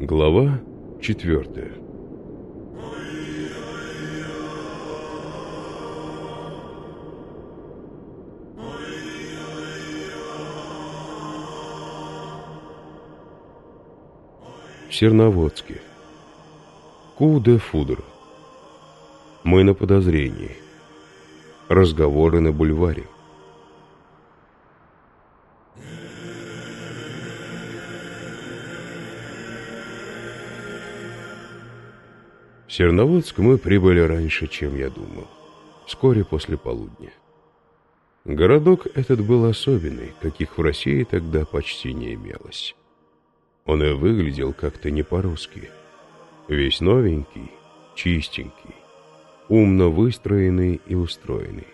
Глава четвертая В Серноводске. Куда Фудр Мы на подозрении. Разговоры на бульваре В Серноводск мы прибыли раньше, чем я думал. Вскоре после полудня. Городок этот был особенный, каких в России тогда почти не имелось. Он и выглядел как-то не по-русски. Весь новенький, чистенький, умно выстроенный и устроенный.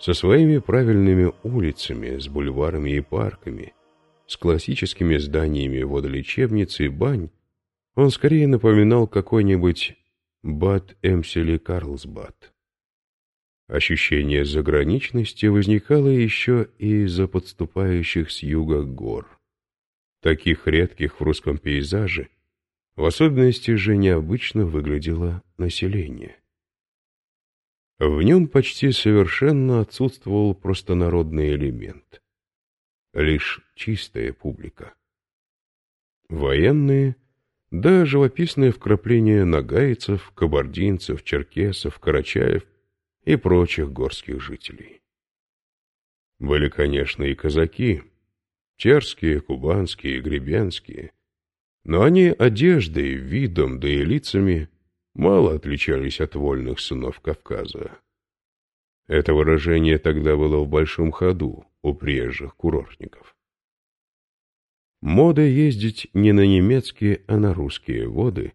Со своими правильными улицами, с бульварами и парками, с классическими зданиями водолечебницы и бань, он скорее напоминал какой-нибудь Бад Эмсели Карлсбад. Ощущение заграничности возникало еще и из-за подступающих с юга гор. Таких редких в русском пейзаже, в особенности же необычно выглядело население. В нем почти совершенно отсутствовал простонародный элемент. Лишь чистая публика. Военные да живописное вкрапление нагайцев, кабардинцев, черкесов, карачаев и прочих горских жителей. Были, конечно, и казаки, черские, кубанские, гребенские, но они одеждой, видом, да и лицами мало отличались от вольных сынов Кавказа. Это выражение тогда было в большом ходу у приезжих курортников. Мода ездить не на немецкие, а на русские воды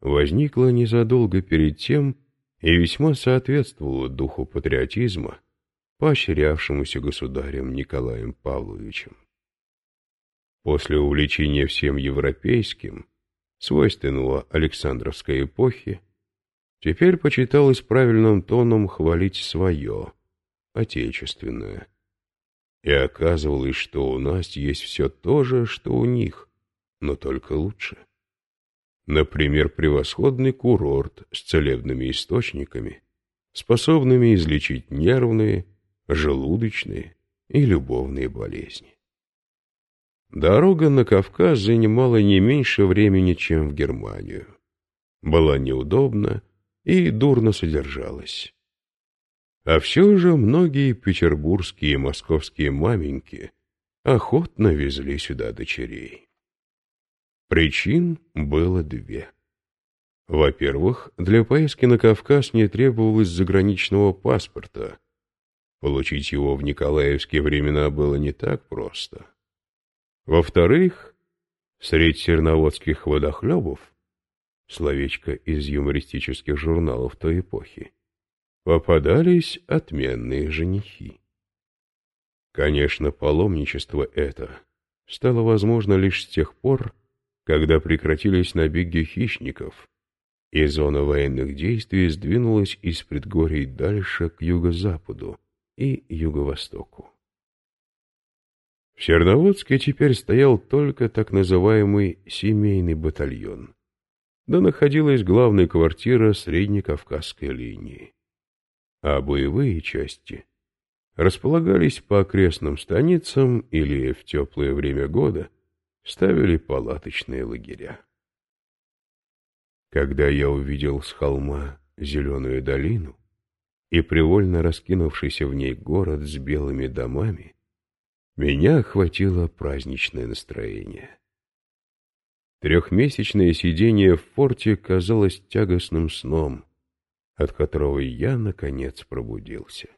возникла незадолго перед тем и весьма соответствовала духу патриотизма, поощрявшемуся государем Николаем Павловичем. После увлечения всем европейским, свойственного Александровской эпохи, теперь почиталось правильным тоном хвалить свое, отечественное – и оказывалось, что у нас есть все то же, что у них, но только лучше. Например, превосходный курорт с целебными источниками, способными излечить нервные, желудочные и любовные болезни. Дорога на Кавказ занимала не меньше времени, чем в Германию. Была неудобна и дурно содержалась. А все же многие петербургские и московские маменьки охотно везли сюда дочерей. Причин было две. Во-первых, для поездки на Кавказ не требовалось заграничного паспорта. Получить его в Николаевские времена было не так просто. Во-вторых, среди серноводских водохлебов, словечко из юмористических журналов той эпохи, попадались отменные женихи. Конечно, паломничество это стало возможно лишь с тех пор, когда прекратились набеги хищников, и зона военных действий сдвинулась из предгорий дальше к юго-западу и юго-востоку. В Серноводске теперь стоял только так называемый семейный батальон, да находилась главная квартира Среднекавказской линии а боевые части располагались по окрестным станицам или в теплое время года ставили палаточные лагеря. Когда я увидел с холма зеленую долину и привольно раскинувшийся в ней город с белыми домами, меня охватило праздничное настроение. Трехмесячное сидение в форте казалось тягостным сном, от которого я, наконец, пробудился.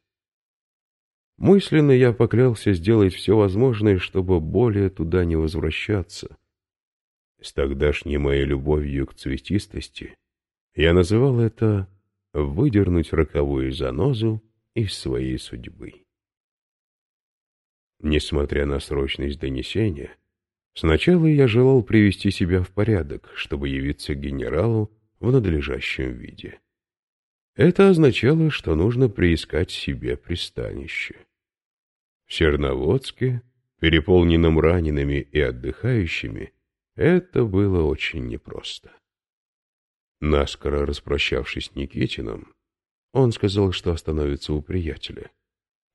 Мысленно я поклялся сделать все возможное, чтобы более туда не возвращаться. С тогдашней моей любовью к цветистости я называл это «выдернуть роковую занозу из своей судьбы». Несмотря на срочность донесения, сначала я желал привести себя в порядок, чтобы явиться генералу в надлежащем виде. Это означало, что нужно приискать себе пристанище. В Серноводске, переполненном ранеными и отдыхающими, Это было очень непросто. Наскоро распрощавшись с Никитином, он сказал, что остановится у приятеля,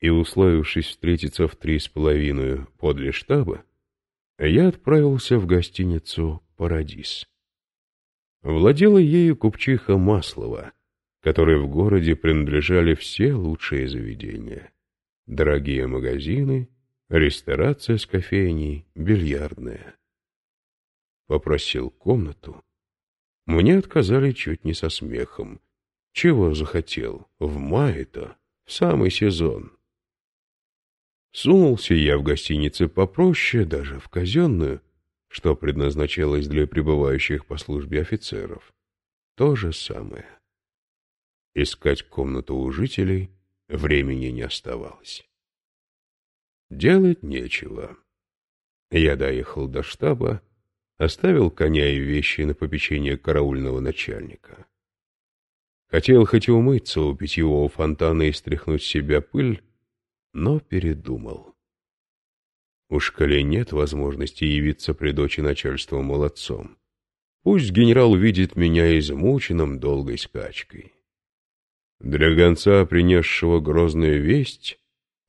и, условившись встретиться в три с половиной подле штаба, я отправился в гостиницу «Парадис». Владела ею купчиха Маслова, которой в городе принадлежали все лучшие заведения. Дорогие магазины, ресторация с кофейней, бильярдная. Попросил комнату. Мне отказали чуть не со смехом. Чего захотел? В мае-то, в самый сезон. Сунулся я в гостинице попроще, даже в казенную, что предназначалось для пребывающих по службе офицеров. То же самое. Искать комнату у жителей времени не оставалось. Делать нечего. Я доехал до штаба, оставил коня и вещи на попечение караульного начальника. Хотел хоть и умыться у питьевого фонтана и стряхнуть с себя пыль, но передумал. Уж коли нет возможности явиться при дочи начальства молодцом, пусть генерал видит меня измученным долгой скачкой. Для гонца, принесшего грозную весть,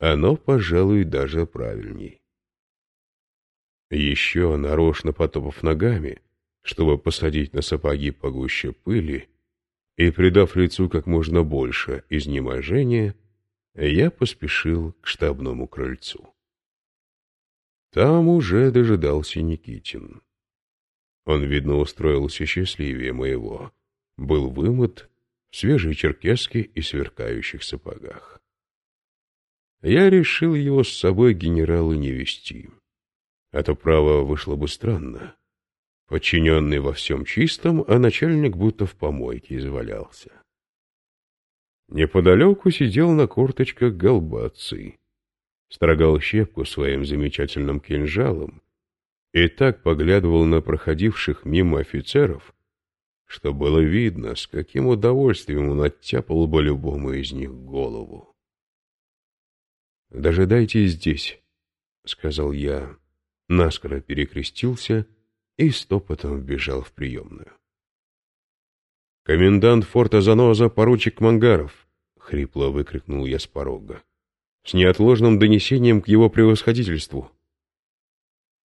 оно, пожалуй, даже правильней. Еще, нарочно потопав ногами, чтобы посадить на сапоги погуще пыли, и, придав лицу как можно больше изнеможения, я поспешил к штабному крыльцу. Там уже дожидался Никитин. Он, видно, устроился счастливее моего, был вымыт, свежей черкеске и сверкающих сапогах. Я решил его с собой генерала не вести. Это право вышло бы странно. Подчиненный во всем чистом, а начальник будто в помойке извалялся. Неподалеку сидел на корточках голбаций, строгал щепку своим замечательным кинжалом и так поглядывал на проходивших мимо офицеров, что было видно, с каким удовольствием он оттяпал бы любому из них голову. «Дожидайтесь здесь», — сказал я, наскоро перекрестился и стопотом вбежал в приемную. «Комендант форта Заноза, поручик Мангаров!» — хрипло выкрикнул я с порога. «С неотложным донесением к его превосходительству!»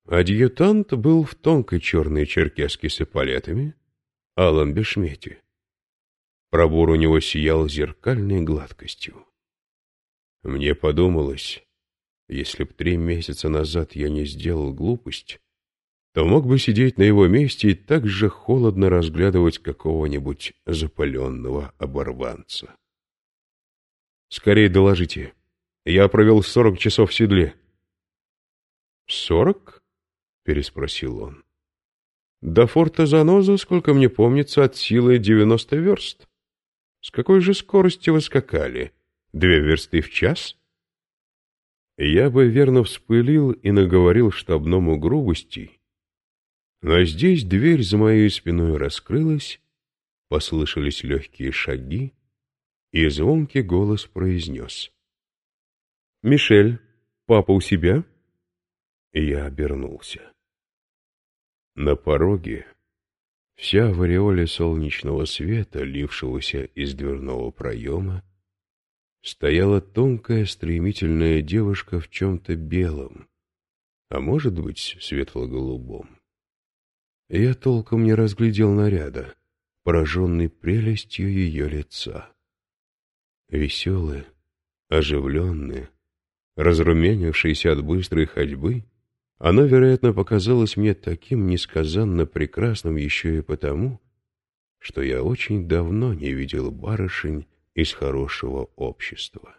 Адъютант был в тонкой черной черкеске с эполетами, алом бешмете. Пробор у него сиял зеркальной гладкостью. Мне подумалось, если б три месяца назад я не сделал глупость, то мог бы сидеть на его месте и так же холодно разглядывать какого-нибудь запаленного оборванца. «Скорее доложите. Я провел сорок часов в седле». «Сорок?» — переспросил он. «До форта Заноза, сколько мне помнится, от силы девяносто верст. С какой же скоростью вы скакали? Две версты в час?» Я бы верно вспылил и наговорил штабному грубостей, но здесь дверь за моей спиной раскрылась, послышались легкие шаги, и звонкий голос произнес. «Мишель, папа у себя?» я обернулся. На пороге, вся в ореоле солнечного света, лившегося из дверного проема, стояла тонкая стремительная девушка в чем-то белом, а может быть, светло-голубом. Я толком не разглядел наряда, пораженный прелестью ее лица. Веселые, оживленные, разрумянившиеся от быстрой ходьбы, оно, вероятно, показалось мне таким несказанно прекрасным еще и потому, что я очень давно не видел барышень из хорошего общества.